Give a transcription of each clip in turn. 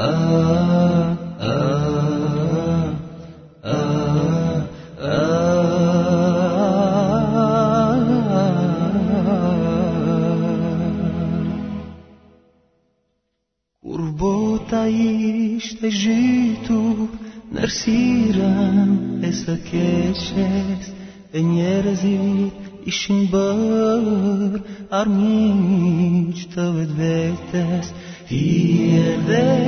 Kur bota ishte zhytur nërsiren e së keqes E njerëzit ishin bërë armiq të vetë vetes Ti e dhe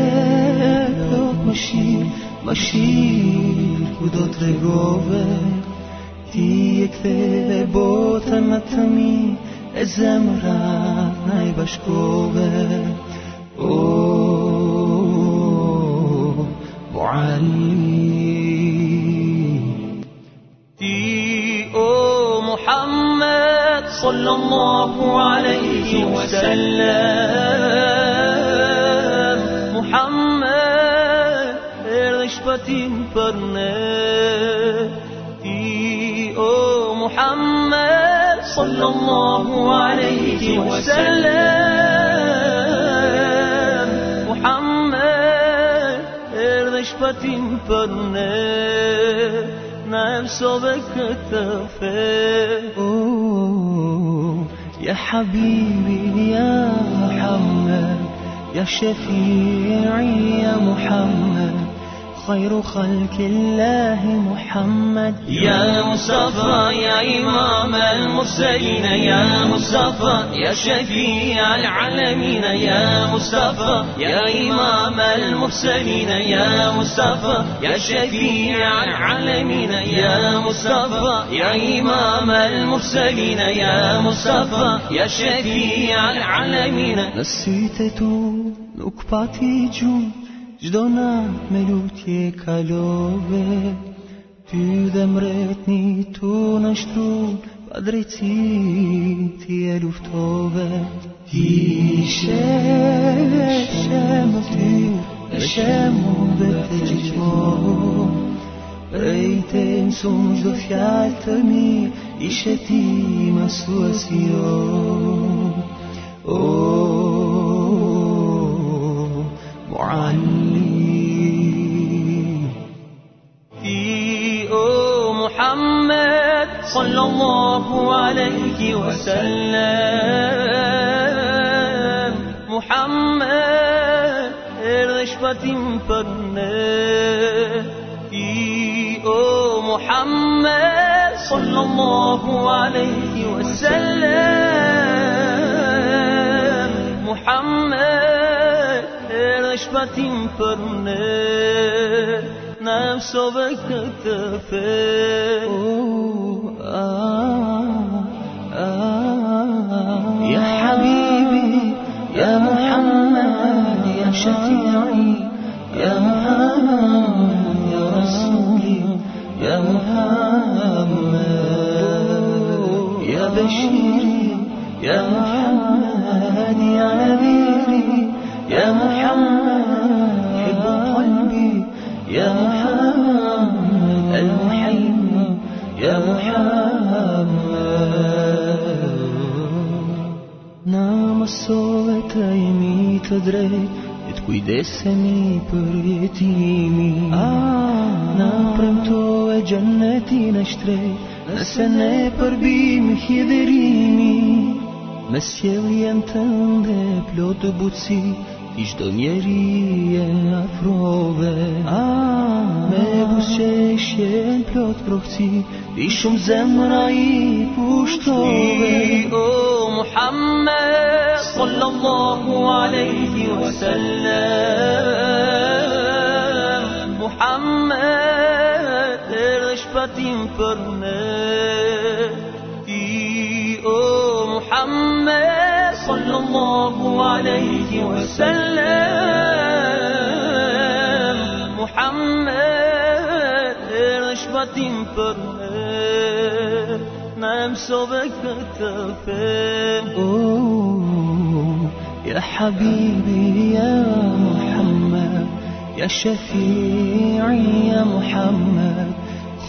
Oh, Ti o Muhammad sallallahu alayhi wa sallam شبتين فرنه تي أو محمد صلى الله عليه وسلم. محمد ارد شبتين فرنه نفسه بك تفه يا حبيبي يا محمد يا شفيعي يا محمد. خير خلق الله محمد. يا مصطفى يا إمام المرسلين يا مصطفى يا شفيع العالمين يا مصطفى يا إمام المرسلين يا مصطفى يا شفيع العالمين يا مصطفى يا إمام المرسلين يا مصطفى يا شفيع العالمين. نسيتتو نكباتي Gjdo nat me lutje kalove Ty dhe mretni tu në shtrun Pa drejtësi ti e luftove. Ti ishe shemë ty E shemë dhe të gjithmonë. Rejte më sumë gjdo fjallë të mirë Ishe ti më suasion Oh, Mu'an صلى الله عليه وسلم. محمد رشبة فرنه في أو محمد صلى الله عليه وسلم. محمد رشبة فرنه نفسه بكتفه. يا حبيبي يا محمد يا شفيعي يا محمد يا رسولي يا محمد يا بشيري يا محمد يا نذيري يا محمد حب قلبي يا محمد mësove të jemi të drejt E të kujdesemi për jetimi. Na premtove gjennetin e shtrejt Nëse ne përbim hidherimi Me sjelljen tënde plot të buci هیچ دنیری افروه مبوسه شن پلات بروختی بیشم زمرایی پوشتوه او محمد صلى الله عليه وسلم. محمد ارش پاتیم فرنه الله عليه وسلم. محمد رشبة فرنه نفسه بكتفه أوه، يا حبيبي يا محمد. يا شفيعي يا محمد.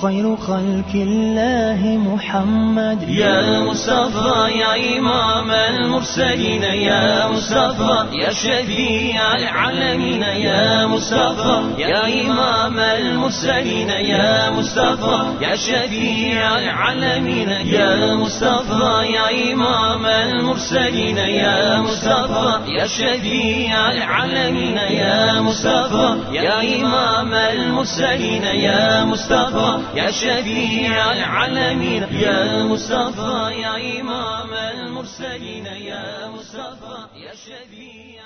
خير خلق الله محمد. يا مصطفى يا إمام المرسلين يا مصطفى يا شفيع العالمين يا مصطفى يا إمام المرسلين يا مصطفى يا شفيع العالمين يا مصطفى يا إمام المرسلين يا مصطفى يا شفيع العالمين يا مصطفى يا إمام المرسلين يا مصطفى يا شفيع العالمين يا مصطفى يا إمام المرسلين يا مصطفى يا شفيع